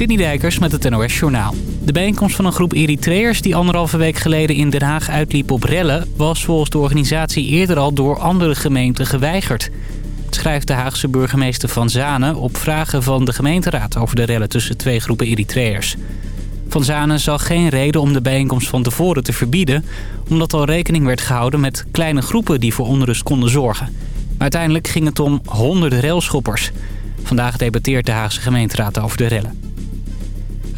Sidney Dijkers met het NOS Journaal. De bijeenkomst van een groep Eritreërs die anderhalve week geleden in Den Haag uitliep op rellen... was volgens de organisatie eerder al door andere gemeenten geweigerd. Het schrijft de Haagse burgemeester Van Zanen op vragen van de gemeenteraad... over de rellen tussen twee groepen Eritreërs. Van Zanen zag geen reden om de bijeenkomst van tevoren te verbieden... omdat al rekening werd gehouden met kleine groepen die voor onrust konden zorgen. Uiteindelijk ging het om honderden railschoppers... Vandaag debatteert de Haagse gemeenteraad over de rellen.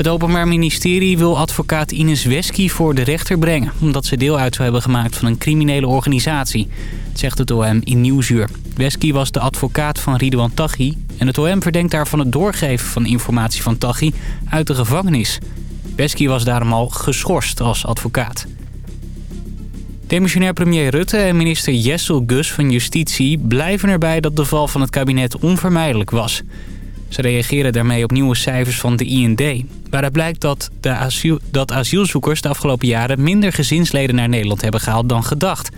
Het Openbaar Ministerie wil advocaat Ines Wesky voor de rechter brengen... omdat ze deel uit zou hebben gemaakt van een criminele organisatie. zegt het OM in Nieuwsuur. Wesky was de advocaat van Ridouan Taghi... en het OM verdenkt haar van het doorgeven van informatie van Taghi uit de gevangenis. Wesky was daarom al geschorst als advocaat. Demissionair premier Rutte en minister Jessel Gus van Justitie blijven erbij dat de val van het kabinet onvermijdelijk was. Ze reageren daarmee op nieuwe cijfers van de IND. Waaruit blijkt dat, de asiel, dat asielzoekers de afgelopen jaren minder gezinsleden naar Nederland hebben gehaald dan gedacht.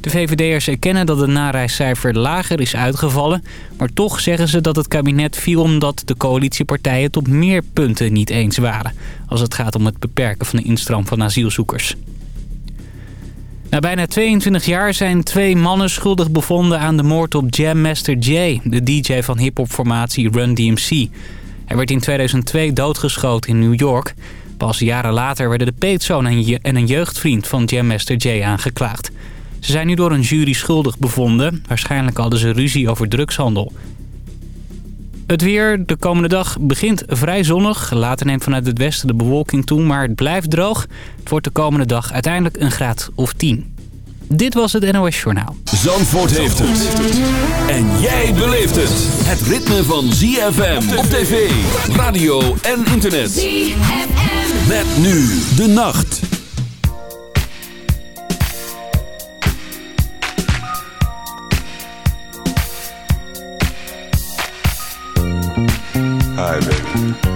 De VVD'ers erkennen dat het nareiscijfer lager is uitgevallen... maar toch zeggen ze dat het kabinet viel omdat de coalitiepartijen het op meer punten niet eens waren... als het gaat om het beperken van de instroom van asielzoekers. Na bijna 22 jaar zijn twee mannen schuldig bevonden aan de moord op Jam Master Jay, de DJ van hiphopformatie Run DMC. Hij werd in 2002 doodgeschoten in New York. Pas jaren later werden de peetzoon en een jeugdvriend van Jam Master Jay aangeklaagd. Ze zijn nu door een jury schuldig bevonden. Waarschijnlijk hadden ze ruzie over drugshandel. Het weer de komende dag begint vrij zonnig. Later neemt vanuit het westen de bewolking toe, maar het blijft droog. Het wordt de komende dag uiteindelijk een graad of 10. Dit was het NOS Journaal. Zandvoort heeft het. En jij beleeft het. Het ritme van ZFM op tv, radio en internet. ZFM. Met nu de nacht. Hi, baby.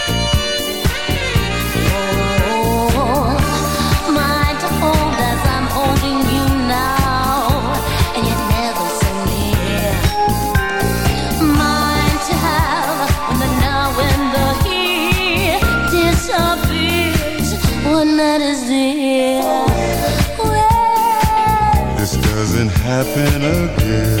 Happen again.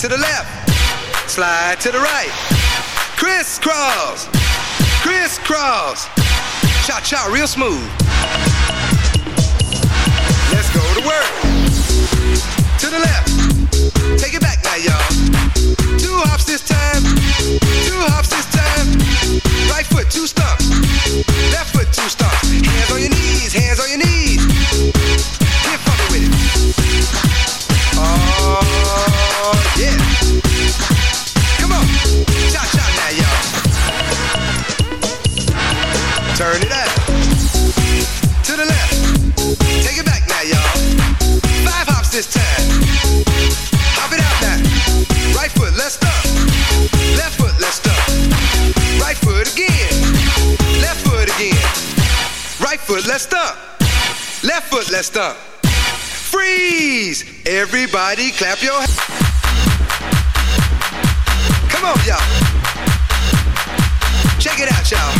to the left, slide to the right. Crisscross, crisscross. Cha cha, real smooth. Let's go to work. To the left, take it back now, y'all. Two hops this time, two hops messed up. Freeze! Everybody clap your hands. Come on, y'all. Check it out, y'all.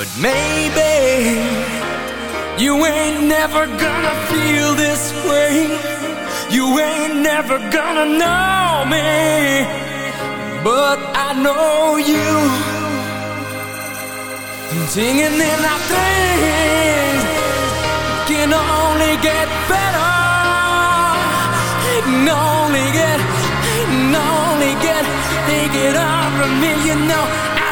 But maybe you ain't never gonna feel this way. You ain't never gonna know me. But I know you. Singing in our things can only get better. It can only get, it can only get, think it up from me, you know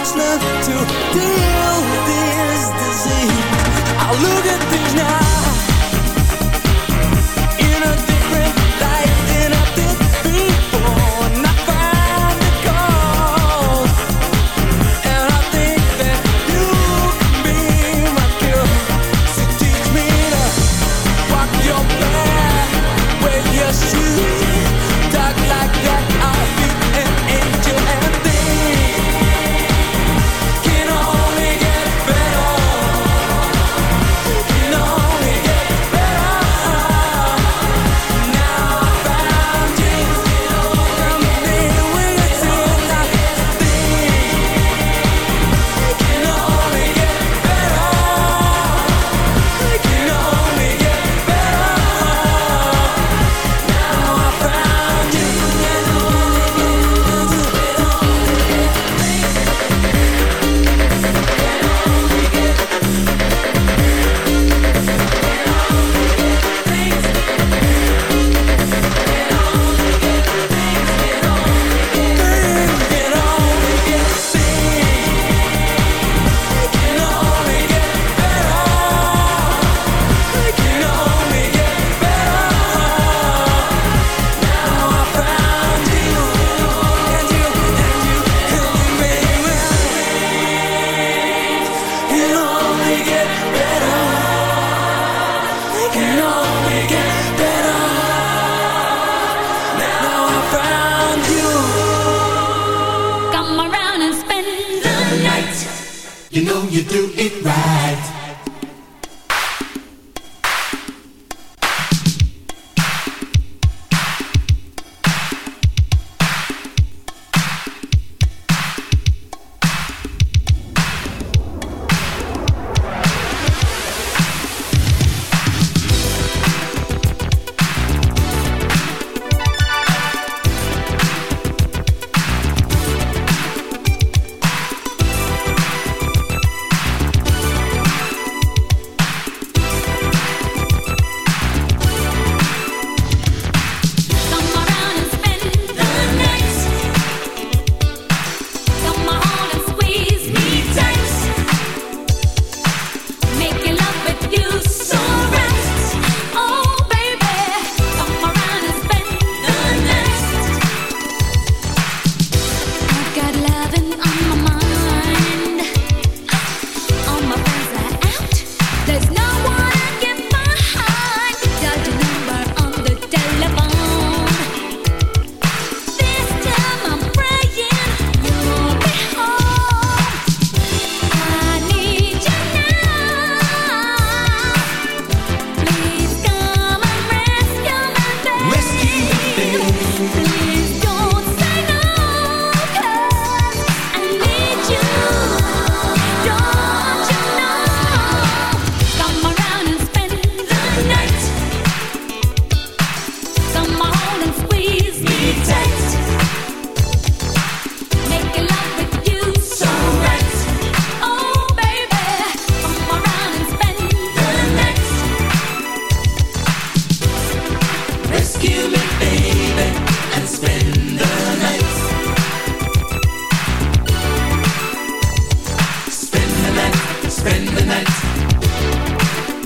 much love to deal with this disease. I look at things now.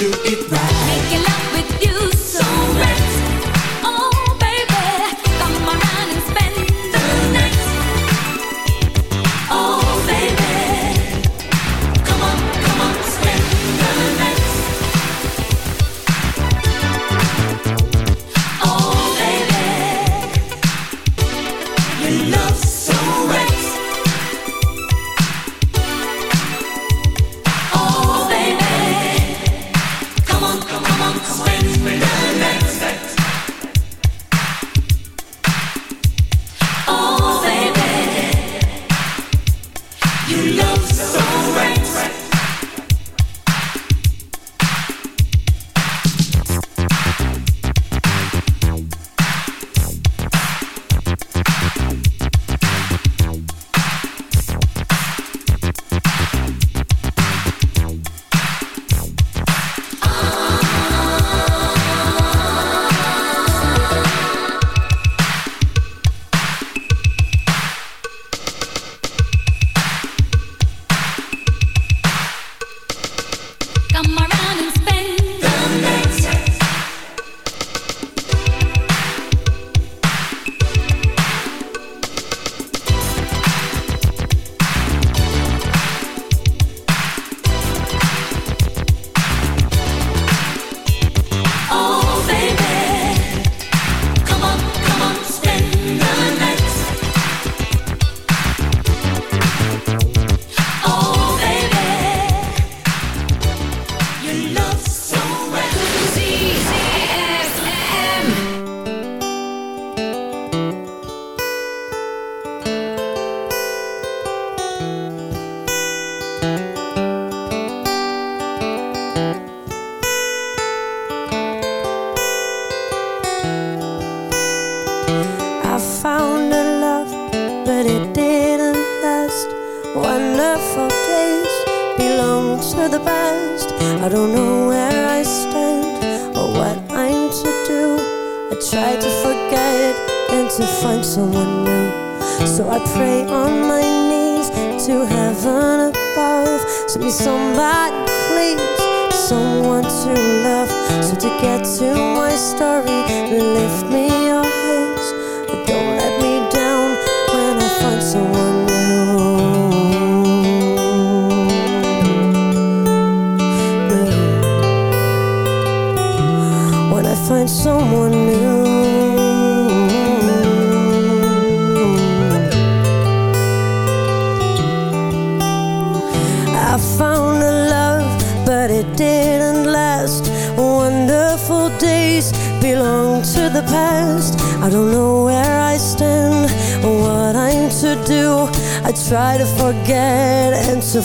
do it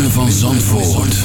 Van Zandvoort.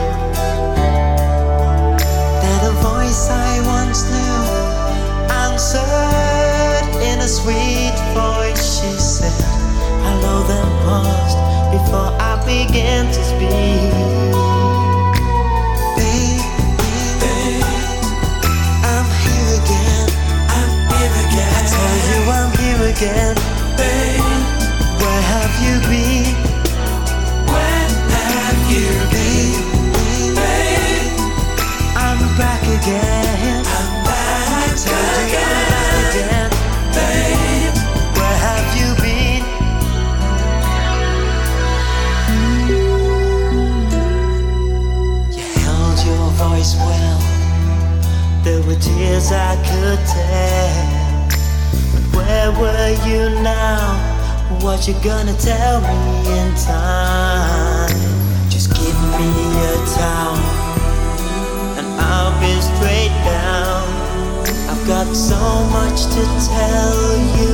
I once knew answered in a sweet voice. She said, "I love them most before I begin to speak. I'm here again. I tell you, I'm here again. Tears I could tell. But where were you now? What you gonna tell me in time? Just give me a towel and I'll be straight down. I've got so much to tell you